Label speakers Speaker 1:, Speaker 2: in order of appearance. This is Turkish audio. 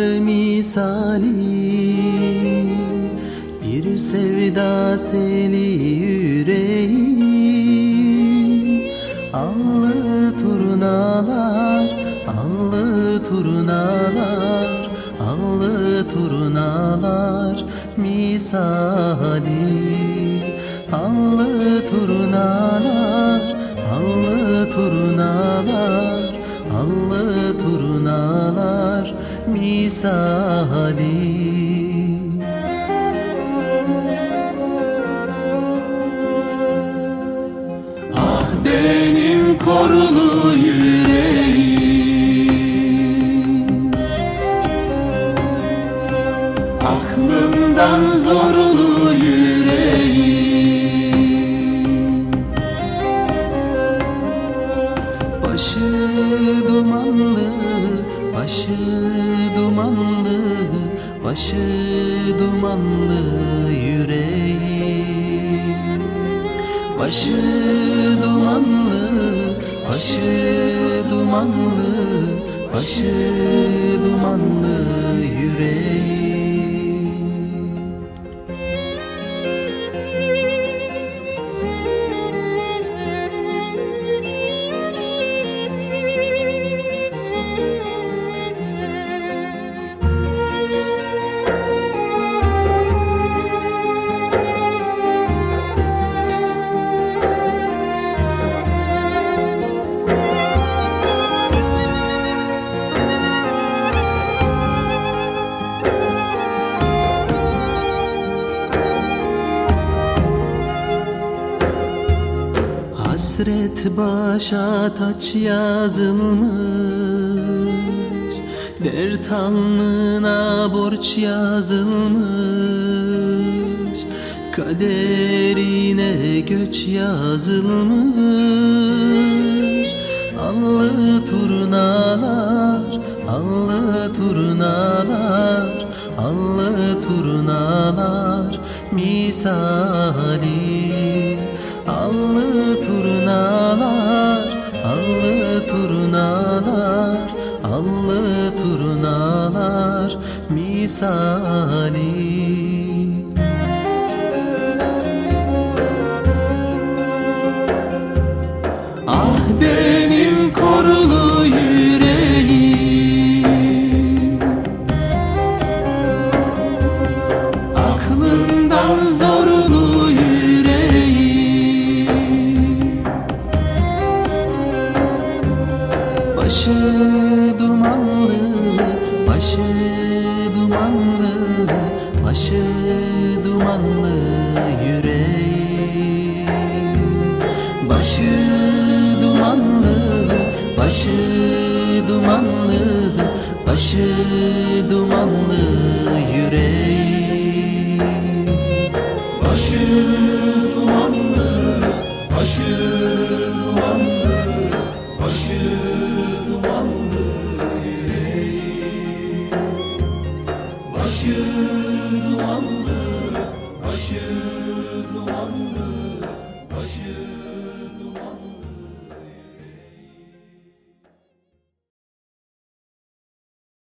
Speaker 1: yar misali Bir sevda seli yüreğim. Allı turnalar, allı turnalar Allı turnalar misali. Allı turnalar, allı turnalar Allı turnalar misali. Ah benim korulu yüreğim. Aklımdan zorlu yüreğim başı dumanlı Başı dumanlı yüreğim. Başı dumanlı, başı dumanlı Başı dumanlı yüreğim Hasret başa taç yazılmış. Dert alnına borç yazılmış. Kaderine göç yazılmış. Allı turnalar, allı turnalar Allı turnalar misali. Allı turnalar, misali başı dumanlı Başı dumanlı yüreğim. Başı dumanlı, başı dumanlı Başı dumanlı yüreğim